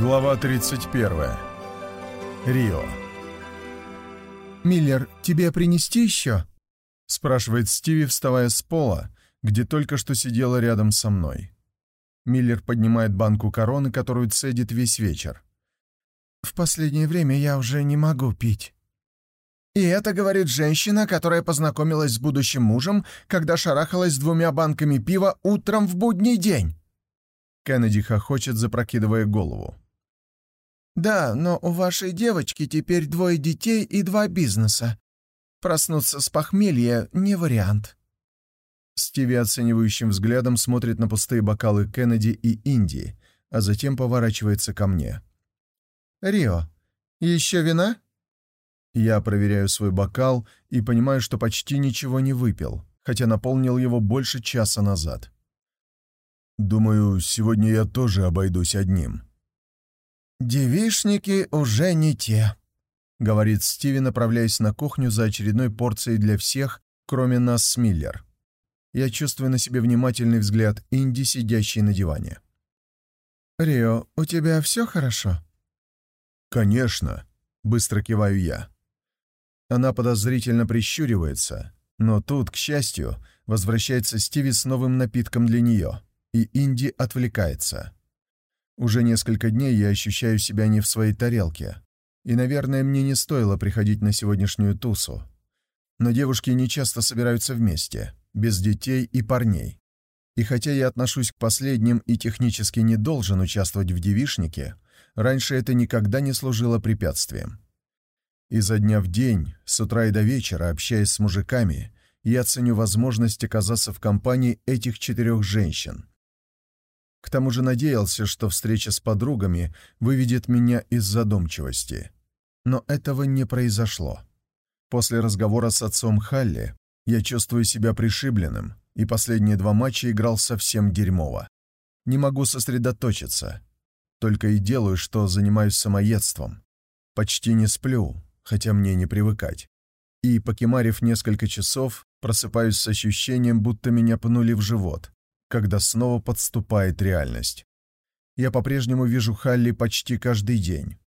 Глава 31. Рио. «Миллер, тебе принести еще?» — спрашивает Стиви, вставая с пола, где только что сидела рядом со мной. Миллер поднимает банку короны, которую цедит весь вечер. «В последнее время я уже не могу пить». И это говорит женщина, которая познакомилась с будущим мужем, когда шарахалась двумя банками пива утром в будний день. Кеннеди хохочет, запрокидывая голову. «Да, но у вашей девочки теперь двое детей и два бизнеса. Проснуться с похмелья — не вариант». Стиви оценивающим взглядом смотрит на пустые бокалы Кеннеди и Инди, а затем поворачивается ко мне. «Рио, еще вина?» Я проверяю свой бокал и понимаю, что почти ничего не выпил, хотя наполнил его больше часа назад. Думаю, сегодня я тоже обойдусь одним. «Девишники уже не те», — говорит Стиви, направляясь на кухню за очередной порцией для всех, кроме нас с Миллер. Я чувствую на себе внимательный взгляд Инди, сидящей на диване. «Рио, у тебя все хорошо?» «Конечно», — быстро киваю я. Она подозрительно прищуривается, но тут, к счастью, возвращается Стиви с новым напитком для нее, и Инди отвлекается. Уже несколько дней я ощущаю себя не в своей тарелке, и, наверное, мне не стоило приходить на сегодняшнюю тусу. Но девушки не часто собираются вместе, без детей и парней. И хотя я отношусь к последним и технически не должен участвовать в девишнике, раньше это никогда не служило препятствием. Изо дня в день, с утра и до вечера, общаясь с мужиками, я ценю возможность оказаться в компании этих четырех женщин. К тому же надеялся, что встреча с подругами выведет меня из задумчивости. Но этого не произошло. После разговора с отцом Халли я чувствую себя пришибленным, и последние два матча играл совсем дерьмово. Не могу сосредоточиться. Только и делаю, что занимаюсь самоедством. Почти не сплю, хотя мне не привыкать. И, покемарив несколько часов, просыпаюсь с ощущением, будто меня пнули в живот когда снова подступает реальность. Я по-прежнему вижу Халли почти каждый день.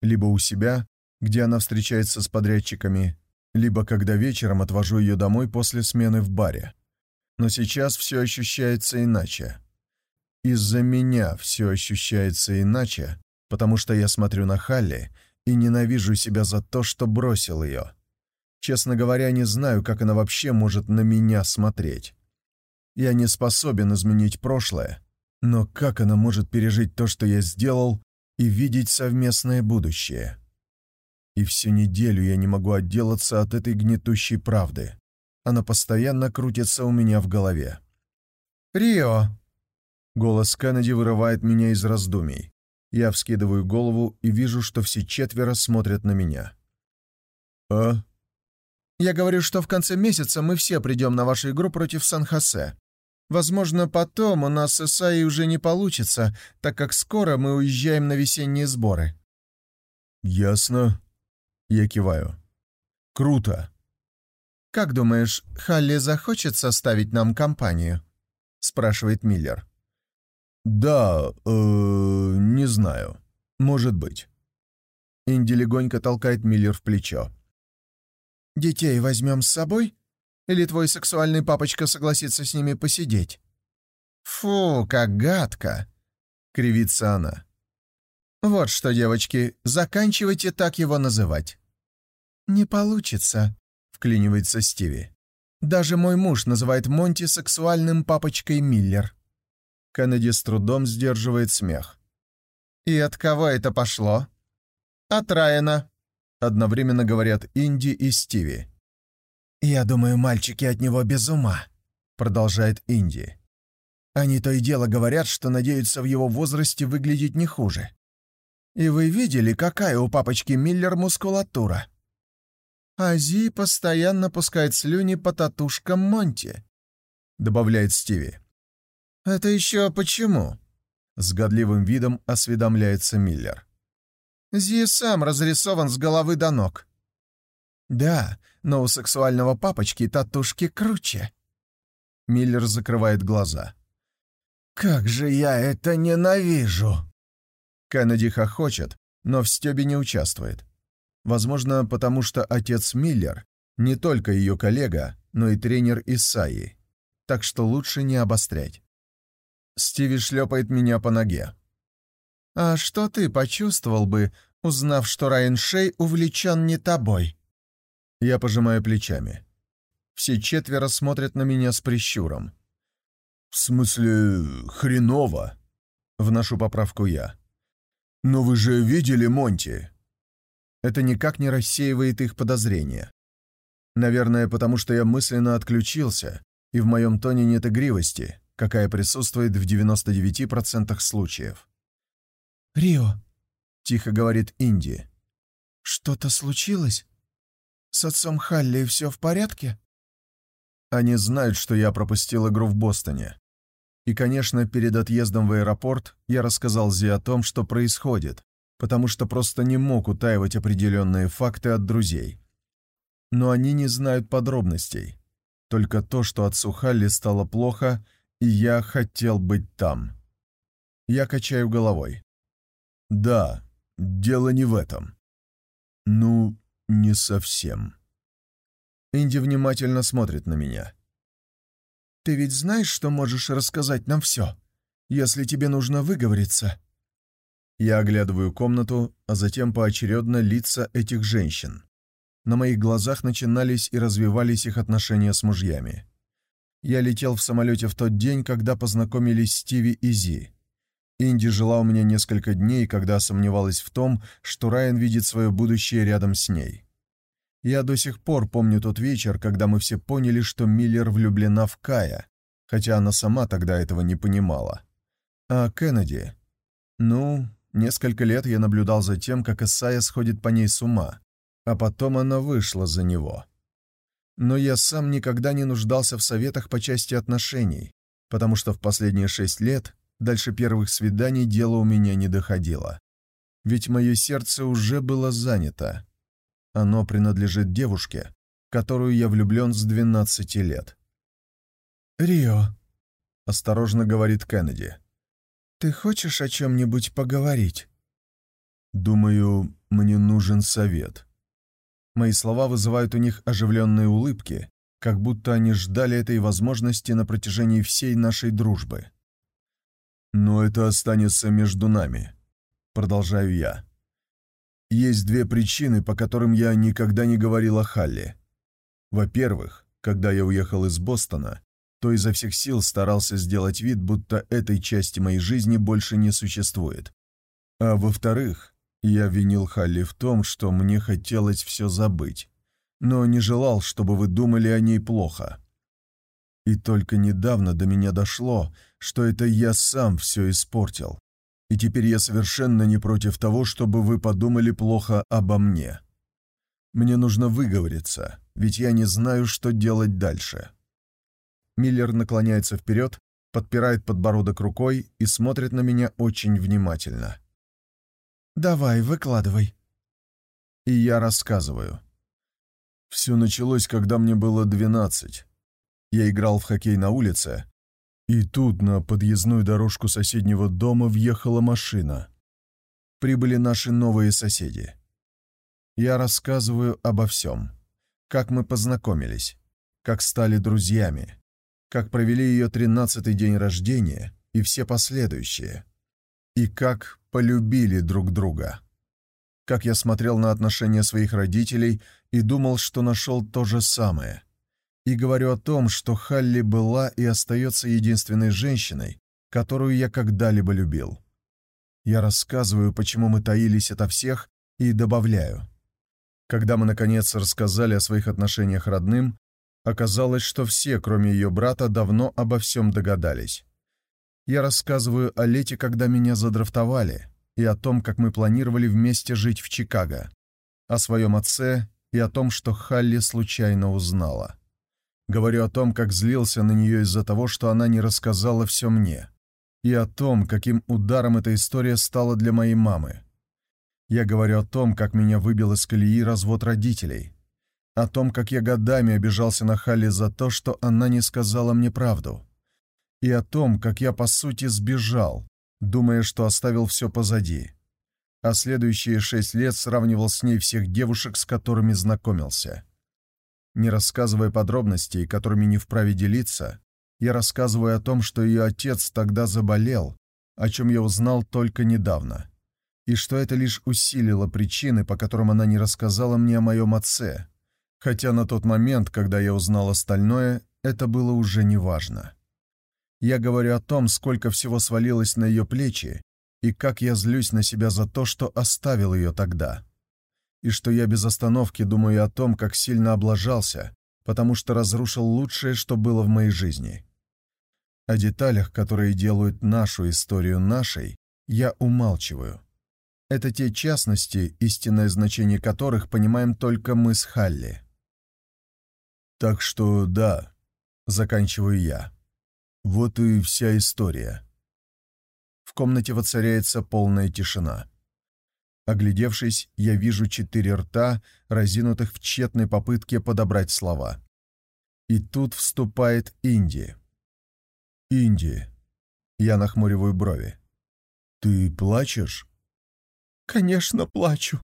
Либо у себя, где она встречается с подрядчиками, либо когда вечером отвожу ее домой после смены в баре. Но сейчас все ощущается иначе. Из-за меня все ощущается иначе, потому что я смотрю на Халли и ненавижу себя за то, что бросил ее. Честно говоря, не знаю, как она вообще может на меня смотреть. Я не способен изменить прошлое, но как она может пережить то, что я сделал, и видеть совместное будущее? И всю неделю я не могу отделаться от этой гнетущей правды. Она постоянно крутится у меня в голове. «Рио!» Голос Кеннеди вырывает меня из раздумий. Я вскидываю голову и вижу, что все четверо смотрят на меня. «А?» «Я говорю, что в конце месяца мы все придем на вашу игру против Сан-Хосе. Возможно, потом у нас с Исаей уже не получится, так как скоро мы уезжаем на весенние сборы». «Ясно». Я киваю. «Круто». «Как думаешь, Халли захочет составить нам компанию?» — спрашивает Миллер. «Да, э, не знаю. Может быть». Инди легонько толкает Миллер в плечо. «Детей возьмем с собой?» Или твой сексуальный папочка согласится с ними посидеть?» «Фу, как гадко!» — кривится она. «Вот что, девочки, заканчивайте так его называть». «Не получится», — вклинивается Стиви. «Даже мой муж называет Монти сексуальным папочкой Миллер». Кеннеди с трудом сдерживает смех. «И от кого это пошло?» «От Райана», — одновременно говорят Инди и Стиви. «Я думаю, мальчики от него без ума», — продолжает Инди. «Они то и дело говорят, что надеются в его возрасте выглядеть не хуже. И вы видели, какая у папочки Миллер мускулатура?» «Ази постоянно пускает слюни по татушкам Монти», — добавляет Стиви. «Это еще почему?» — с годливым видом осведомляется Миллер. «Зи сам разрисован с головы до ног. «Да, но у сексуального папочки татушки круче». Миллер закрывает глаза. «Как же я это ненавижу!» Кеннеди хохочет, но в стебе не участвует. Возможно, потому что отец Миллер не только ее коллега, но и тренер Исаи, так что лучше не обострять. Стиви шлепает меня по ноге. «А что ты почувствовал бы, узнав, что Райан Шей увлечен не тобой?» Я пожимаю плечами. Все четверо смотрят на меня с прищуром. «В смысле, хреново?» Вношу поправку я. «Но вы же видели Монти?» Это никак не рассеивает их подозрения. Наверное, потому что я мысленно отключился, и в моем тоне нет игривости, какая присутствует в 99% случаев. «Рио», — тихо говорит Инди. «Что-то случилось? С отцом Халли все в порядке?» Они знают, что я пропустил игру в Бостоне. И, конечно, перед отъездом в аэропорт я рассказал Зи о том, что происходит, потому что просто не мог утаивать определенные факты от друзей. Но они не знают подробностей. Только то, что отцу Халли стало плохо, и я хотел быть там. Я качаю головой. Да, дело не в этом. Не совсем. Инди внимательно смотрит на меня. «Ты ведь знаешь, что можешь рассказать нам все, если тебе нужно выговориться?» Я оглядываю комнату, а затем поочередно лица этих женщин. На моих глазах начинались и развивались их отношения с мужьями. Я летел в самолете в тот день, когда познакомились Стиви и Зи. Инди жила у меня несколько дней, когда сомневалась в том, что Райан видит свое будущее рядом с ней. Я до сих пор помню тот вечер, когда мы все поняли, что Миллер влюблена в Кая, хотя она сама тогда этого не понимала. А Кеннеди? Ну, несколько лет я наблюдал за тем, как Исайя сходит по ней с ума, а потом она вышла за него. Но я сам никогда не нуждался в советах по части отношений, потому что в последние шесть лет дальше первых свиданий дело у меня не доходило. Ведь мое сердце уже было занято. Оно принадлежит девушке, которую я влюблен с 12 лет. «Рио», — осторожно говорит Кеннеди, — «ты хочешь о чем-нибудь поговорить?» «Думаю, мне нужен совет». Мои слова вызывают у них оживленные улыбки, как будто они ждали этой возможности на протяжении всей нашей дружбы. «Но это останется между нами», — продолжаю я. Есть две причины, по которым я никогда не говорил о Халле. Во-первых, когда я уехал из Бостона, то изо всех сил старался сделать вид, будто этой части моей жизни больше не существует. А во-вторых, я винил Халли в том, что мне хотелось все забыть, но не желал, чтобы вы думали о ней плохо. И только недавно до меня дошло, что это я сам все испортил и теперь я совершенно не против того, чтобы вы подумали плохо обо мне. Мне нужно выговориться, ведь я не знаю, что делать дальше». Миллер наклоняется вперед, подпирает подбородок рукой и смотрит на меня очень внимательно. «Давай, выкладывай». И я рассказываю. Все началось, когда мне было двенадцать. Я играл в хоккей на улице, и тут на подъездную дорожку соседнего дома въехала машина. Прибыли наши новые соседи. Я рассказываю обо всем. Как мы познакомились, как стали друзьями, как провели ее тринадцатый день рождения и все последующие, и как полюбили друг друга. Как я смотрел на отношения своих родителей и думал, что нашел то же самое — и говорю о том, что Халли была и остается единственной женщиной, которую я когда-либо любил. Я рассказываю, почему мы таились ото всех, и добавляю. Когда мы, наконец, рассказали о своих отношениях родным, оказалось, что все, кроме ее брата, давно обо всем догадались. Я рассказываю о лете, когда меня задрафтовали, и о том, как мы планировали вместе жить в Чикаго, о своем отце и о том, что Халли случайно узнала. Говорю о том, как злился на нее из-за того, что она не рассказала все мне. И о том, каким ударом эта история стала для моей мамы. Я говорю о том, как меня выбил из колеи развод родителей. О том, как я годами обижался на Халли за то, что она не сказала мне правду. И о том, как я, по сути, сбежал, думая, что оставил все позади, а следующие шесть лет сравнивал с ней всех девушек, с которыми знакомился. Не рассказывая подробностей, которыми не вправе делиться, я рассказываю о том, что ее отец тогда заболел, о чем я узнал только недавно, и что это лишь усилило причины, по которым она не рассказала мне о моем отце, хотя на тот момент, когда я узнал остальное, это было уже неважно. Я говорю о том, сколько всего свалилось на ее плечи, и как я злюсь на себя за то, что оставил ее тогда. И что я без остановки думаю о том, как сильно облажался, потому что разрушил лучшее, что было в моей жизни. О деталях, которые делают нашу историю нашей, я умалчиваю. Это те частности, истинное значение которых понимаем только мы с Халли. Так что да, заканчиваю я. Вот и вся история. В комнате воцаряется полная тишина. Оглядевшись, я вижу четыре рта, разинутых в тщетной попытке подобрать слова. И тут вступает Инди. «Инди». Я нахмуриваю брови. «Ты плачешь?» «Конечно, плачу».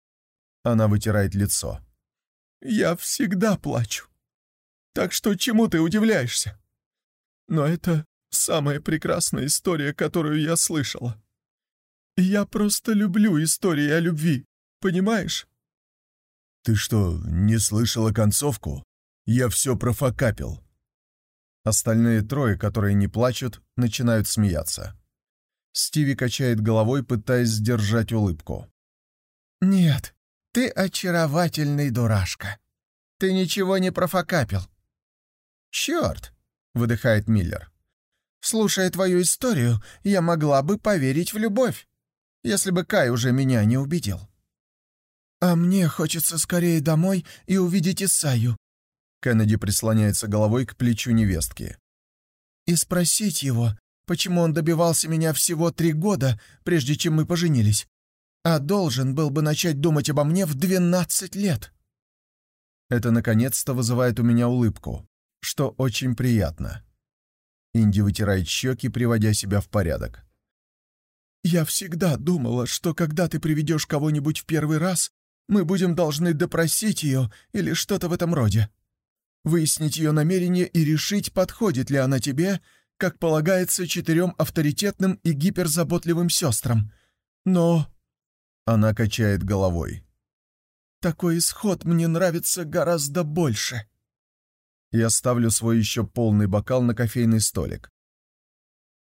Она вытирает лицо. «Я всегда плачу. Так что чему ты удивляешься? Но это самая прекрасная история, которую я слышала. Я просто люблю истории о любви, понимаешь?» «Ты что, не слышала концовку? Я все профокапил». Остальные трое, которые не плачут, начинают смеяться. Стиви качает головой, пытаясь сдержать улыбку. «Нет, ты очаровательный дурашка. Ты ничего не профокапил». «Черт!» — выдыхает Миллер. «Слушая твою историю, я могла бы поверить в любовь, если бы Кай уже меня не убедил». «А мне хочется скорее домой и увидеть Исаю», Кеннеди прислоняется головой к плечу невестки. «И спросить его, почему он добивался меня всего три года, прежде чем мы поженились, а должен был бы начать думать обо мне в двенадцать лет». Это наконец-то вызывает у меня улыбку, что очень приятно. Инди вытирает щеки, приводя себя в порядок. «Я всегда думала, что когда ты приведешь кого-нибудь в первый раз, мы будем должны допросить ее или что-то в этом роде выяснить ее намерение и решить, подходит ли она тебе, как полагается четырем авторитетным и гиперзаботливым сестрам. Но...» Она качает головой. «Такой исход мне нравится гораздо больше». Я ставлю свой еще полный бокал на кофейный столик.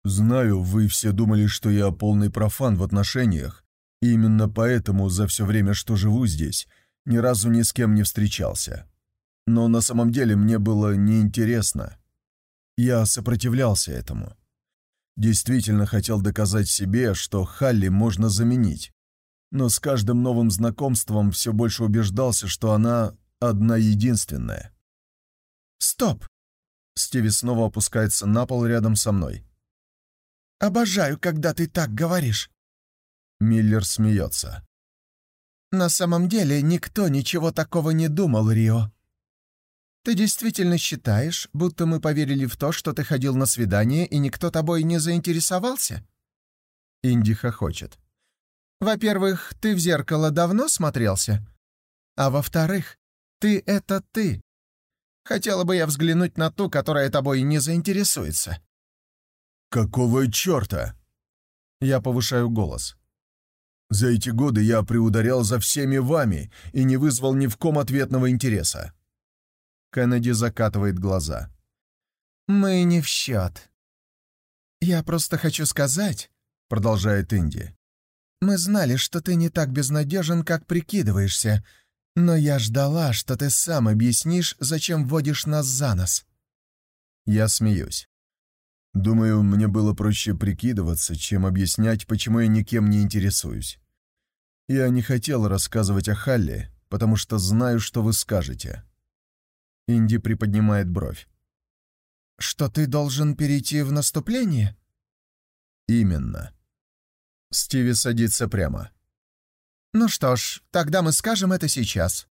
«Знаю, вы все думали, что я полный профан в отношениях, и именно поэтому за все время, что живу здесь, ни разу ни с кем не встречался но на самом деле мне было неинтересно. Я сопротивлялся этому. Действительно хотел доказать себе, что Халли можно заменить. Но с каждым новым знакомством все больше убеждался, что она одна единственная. «Стоп!» Стиви снова опускается на пол рядом со мной. «Обожаю, когда ты так говоришь!» Миллер смеется. «На самом деле никто ничего такого не думал, Рио. «Ты действительно считаешь, будто мы поверили в то, что ты ходил на свидание, и никто тобой не заинтересовался?» Инди хохочет. «Во-первых, ты в зеркало давно смотрелся? А во-вторых, ты — это ты. Хотела бы я взглянуть на ту, которая тобой не заинтересуется». «Какого черта?» Я повышаю голос. «За эти годы я приударял за всеми вами и не вызвал ни в ком ответного интереса. Кеннеди закатывает глаза. «Мы не в счет. Я просто хочу сказать», — продолжает Инди, «мы знали, что ты не так безнадежен, как прикидываешься, но я ждала, что ты сам объяснишь, зачем вводишь нас за нос». Я смеюсь. Думаю, мне было проще прикидываться, чем объяснять, почему я никем не интересуюсь. Я не хотел рассказывать о Халле, потому что знаю, что вы скажете. Инди приподнимает бровь. «Что ты должен перейти в наступление?» «Именно». Стиви садится прямо. «Ну что ж, тогда мы скажем это сейчас.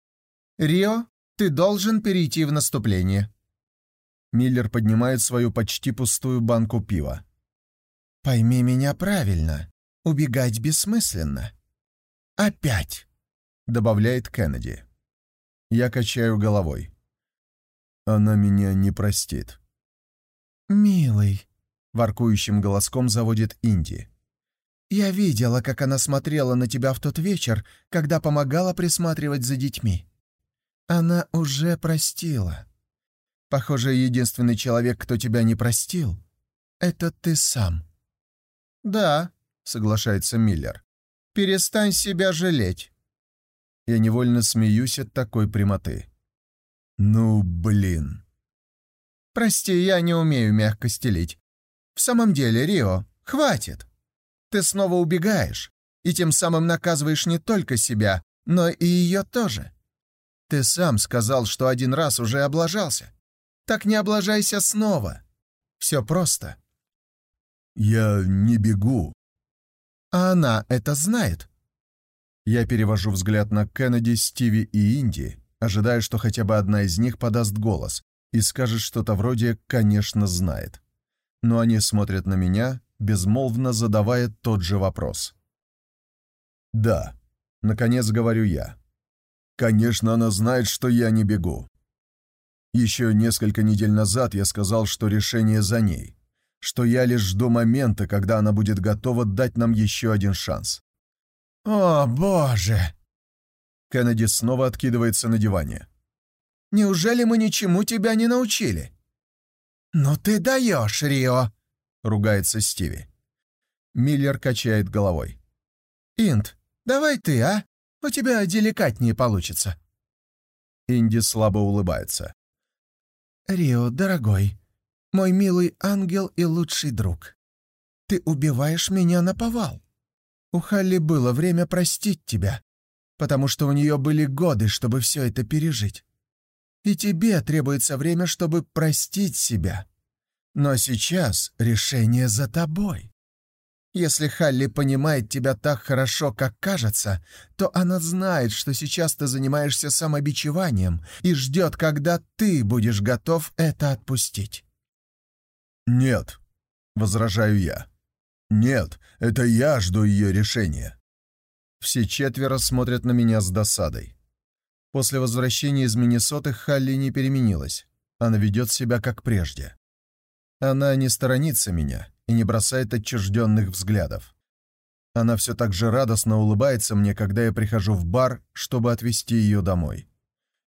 Рио, ты должен перейти в наступление». Миллер поднимает свою почти пустую банку пива. «Пойми меня правильно. Убегать бессмысленно. Опять!» — добавляет Кеннеди. Я качаю головой. Она меня не простит. «Милый», — воркующим голоском заводит Инди. «Я видела, как она смотрела на тебя в тот вечер, когда помогала присматривать за детьми. Она уже простила. Похоже, единственный человек, кто тебя не простил, — это ты сам». «Да», — соглашается Миллер. «Перестань себя жалеть». Я невольно смеюсь от такой прямоты. «Ну, блин». «Прости, я не умею мягко стелить. В самом деле, Рио, хватит. Ты снова убегаешь, и тем самым наказываешь не только себя, но и ее тоже. Ты сам сказал, что один раз уже облажался. Так не облажайся снова. Все просто». «Я не бегу». «А она это знает?» Я перевожу взгляд на Кеннеди, Стиви и Инди, ожидая, что хотя бы одна из них подаст голос и скажет что-то вроде «конечно знает». Но они смотрят на меня, безмолвно задавая тот же вопрос. «Да», — наконец говорю я. «Конечно, она знает, что я не бегу. Еще несколько недель назад я сказал, что решение за ней что я лишь жду момента, когда она будет готова дать нам еще один шанс. «О, боже!» Кеннеди снова откидывается на диване. «Неужели мы ничему тебя не научили?» «Ну ты даешь, Рио!» — ругается Стиви. Миллер качает головой. «Инт, давай ты, а? У тебя деликатнее получится». Инди слабо улыбается. «Рио, дорогой, мой милый ангел и лучший друг. Ты убиваешь меня на повал. У Халли было время простить тебя, потому что у нее были годы, чтобы все это пережить. И тебе требуется время, чтобы простить себя. Но сейчас решение за тобой. Если Халли понимает тебя так хорошо, как кажется, то она знает, что сейчас ты занимаешься самобичеванием и ждет, когда ты будешь готов это отпустить. «Нет», — возражаю я. «Нет, это я жду ее решения». Все четверо смотрят на меня с досадой. После возвращения из Миннесоты Халли не переменилась. Она ведет себя как прежде. Она не сторонится меня и не бросает отчужденных взглядов. Она все так же радостно улыбается мне, когда я прихожу в бар, чтобы отвезти ее домой.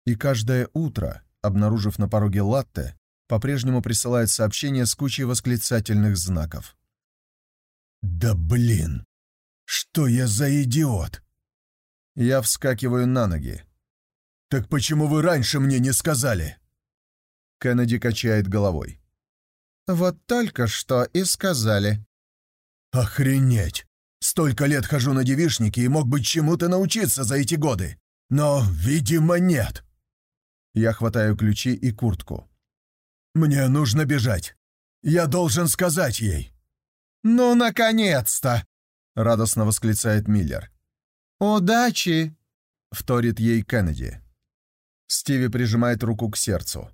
И каждое утро, обнаружив на пороге латте, по-прежнему присылает сообщение с кучей восклицательных знаков. «Да блин! Что я за идиот?» Я вскакиваю на ноги. «Так почему вы раньше мне не сказали?» Кеннеди качает головой. «Вот только что и сказали». «Охренеть! Столько лет хожу на девишники и мог бы чему-то научиться за эти годы. Но, видимо, нет». Я хватаю ключи и куртку. «Мне нужно бежать. Я должен сказать ей». «Ну, наконец-то!» — радостно восклицает Миллер. «Удачи!» — вторит ей Кеннеди. Стиви прижимает руку к сердцу.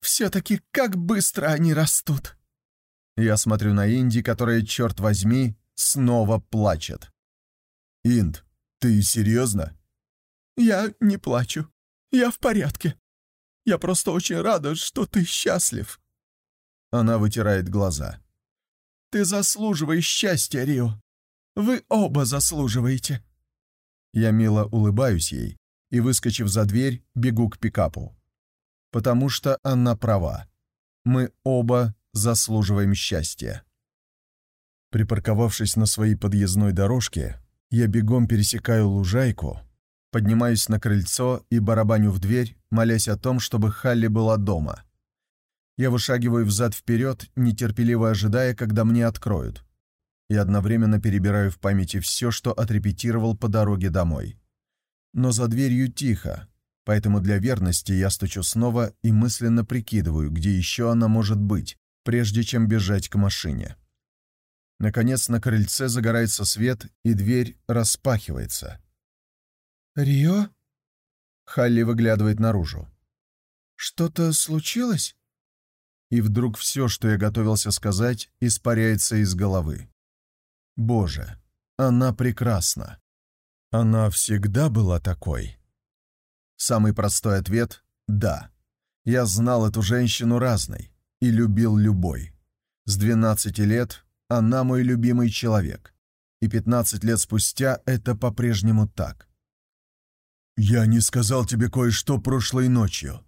«Все-таки как быстро они растут!» Я смотрю на Инди, которая, черт возьми, снова плачет. «Инд, ты серьезно?» «Я не плачу. Я в порядке. Я просто очень рада, что ты счастлив». Она вытирает глаза. «Ты заслуживаешь счастья, Рио. Вы оба заслуживаете». Я мило улыбаюсь ей и, выскочив за дверь, бегу к пикапу. Потому что она права. Мы оба заслуживаем счастья. Припарковавшись на своей подъездной дорожке, я бегом пересекаю лужайку, Поднимаюсь на крыльцо и барабаню в дверь, молясь о том, чтобы Халли была дома. Я вышагиваю взад-вперед, нетерпеливо ожидая, когда мне откроют. И одновременно перебираю в памяти все, что отрепетировал по дороге домой. Но за дверью тихо, поэтому для верности я стучу снова и мысленно прикидываю, где еще она может быть, прежде чем бежать к машине. Наконец на крыльце загорается свет, и дверь распахивается. «Рио?» Халли выглядывает наружу. «Что-то случилось?» И вдруг все, что я готовился сказать, испаряется из головы. Боже, она прекрасна. Она всегда была такой. Самый простой ответ — да. Я знал эту женщину разной и любил любой. С 12 лет она мой любимый человек, и 15 лет спустя это по-прежнему так. «Я не сказал тебе кое-что прошлой ночью».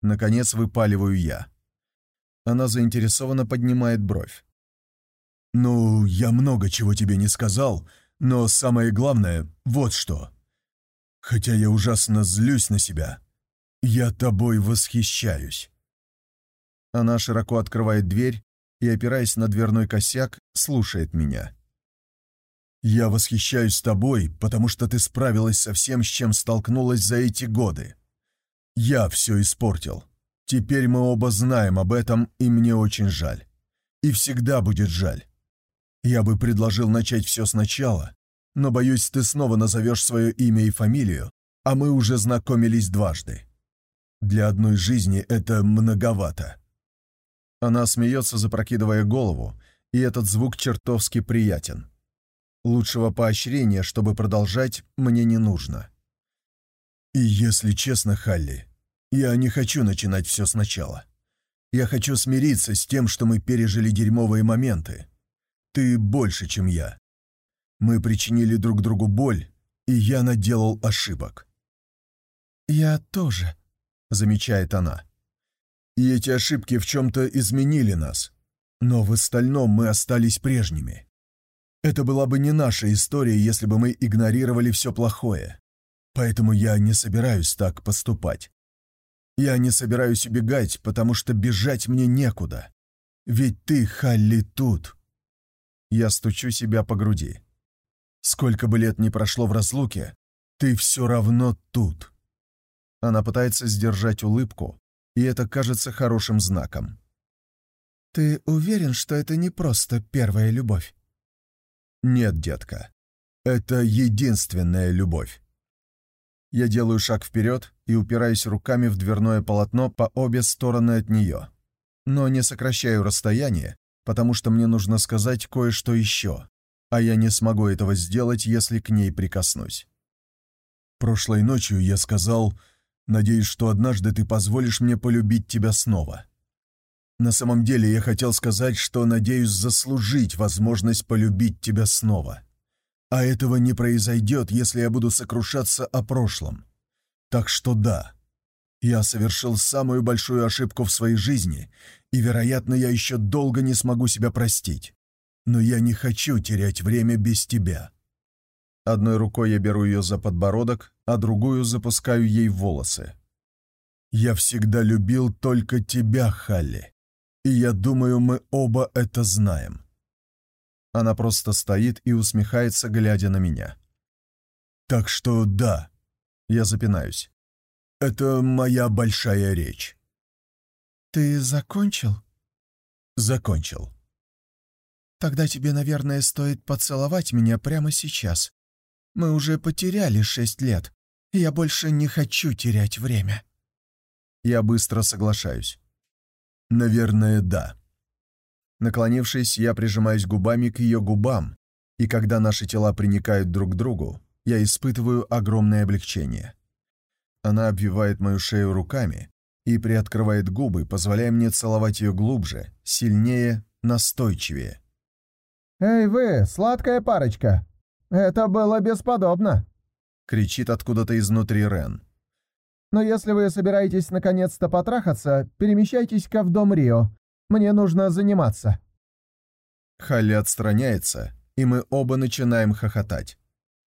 Наконец выпаливаю я. Она заинтересованно поднимает бровь. «Ну, я много чего тебе не сказал, но самое главное — вот что. Хотя я ужасно злюсь на себя, я тобой восхищаюсь». Она широко открывает дверь и, опираясь на дверной косяк, слушает меня. «Я восхищаюсь тобой, потому что ты справилась со всем, с чем столкнулась за эти годы. Я все испортил. Теперь мы оба знаем об этом, и мне очень жаль. И всегда будет жаль. Я бы предложил начать все сначала, но, боюсь, ты снова назовешь свое имя и фамилию, а мы уже знакомились дважды. Для одной жизни это многовато». Она смеется, запрокидывая голову, и этот звук чертовски приятен. Лучшего поощрения, чтобы продолжать, мне не нужно. И если честно, Халли, я не хочу начинать все сначала. Я хочу смириться с тем, что мы пережили дерьмовые моменты. Ты больше, чем я. Мы причинили друг другу боль, и я наделал ошибок. «Я тоже», — замечает она. «И эти ошибки в чем-то изменили нас, но в остальном мы остались прежними. Это была бы не наша история, если бы мы игнорировали все плохое. Поэтому я не собираюсь так поступать. Я не собираюсь убегать, потому что бежать мне некуда. Ведь ты, Халли, тут. Я стучу себя по груди. Сколько бы лет ни прошло в разлуке, ты все равно тут. Она пытается сдержать улыбку, и это кажется хорошим знаком. «Ты уверен, что это не просто первая любовь?» «Нет, детка. Это единственная любовь». Я делаю шаг вперед и упираюсь руками в дверное полотно по обе стороны от нее. Но не сокращаю расстояние, потому что мне нужно сказать кое-что еще, а я не смогу этого сделать, если к ней прикоснусь. Прошлой ночью я сказал, надеюсь, что однажды ты позволишь мне полюбить тебя снова. На самом деле я хотел сказать, что надеюсь заслужить возможность полюбить тебя снова. А этого не произойдет, если я буду сокрушаться о прошлом. Так что да, я совершил самую большую ошибку в своей жизни, и, вероятно, я еще долго не смогу себя простить. Но я не хочу терять время без тебя. Одной рукой я беру ее за подбородок, а другую запускаю ей в волосы. Я всегда любил только тебя, Халли. И я думаю, мы оба это знаем. Она просто стоит и усмехается, глядя на меня. Так что да, я запинаюсь. Это моя большая речь. Ты закончил? Закончил. Тогда тебе, наверное, стоит поцеловать меня прямо сейчас. Мы уже потеряли шесть лет, я больше не хочу терять время. Я быстро соглашаюсь. Наверное, да. Наклонившись, я прижимаюсь губами к ее губам, и когда наши тела приникают друг к другу, я испытываю огромное облегчение. Она обвивает мою шею руками и приоткрывает губы, позволяя мне целовать ее глубже, сильнее, настойчивее. «Эй вы, сладкая парочка! Это было бесподобно!» — кричит откуда-то изнутри Рен. Но если вы собираетесь наконец-то потрахаться, перемещайтесь-ка в дом Рио. Мне нужно заниматься». Халли отстраняется, и мы оба начинаем хохотать.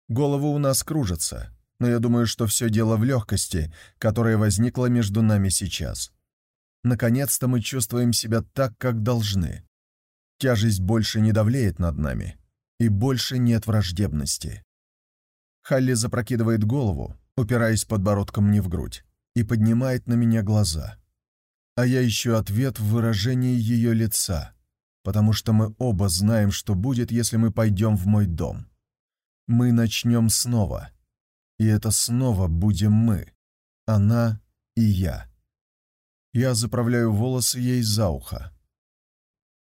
Голову у нас кружится, но я думаю, что все дело в легкости, которая возникла между нами сейчас. Наконец-то мы чувствуем себя так, как должны. Тяжесть больше не давлеет над нами, и больше нет враждебности. Халли запрокидывает голову, упираясь подбородком мне в грудь, и поднимает на меня глаза. А я ищу ответ в выражении ее лица, потому что мы оба знаем, что будет, если мы пойдем в мой дом. Мы начнем снова. И это снова будем мы. Она и я. Я заправляю волосы ей за ухо.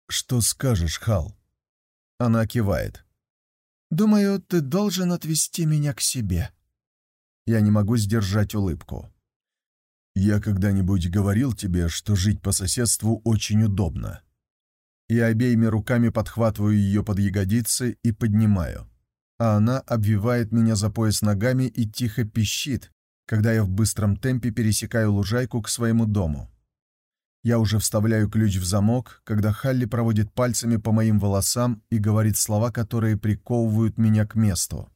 «Что скажешь, Хал?» Она кивает. Думаю, ты должен отвезти меня к себе». Я не могу сдержать улыбку. «Я когда-нибудь говорил тебе, что жить по соседству очень удобно?» И обеими руками подхватываю ее под ягодицы и поднимаю. А она обвивает меня за пояс ногами и тихо пищит, когда я в быстром темпе пересекаю лужайку к своему дому. Я уже вставляю ключ в замок, когда Халли проводит пальцами по моим волосам и говорит слова, которые приковывают меня к месту.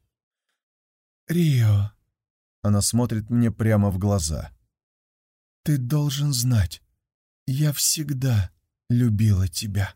«Рио», — она смотрит мне прямо в глаза, — «ты должен знать, я всегда любила тебя».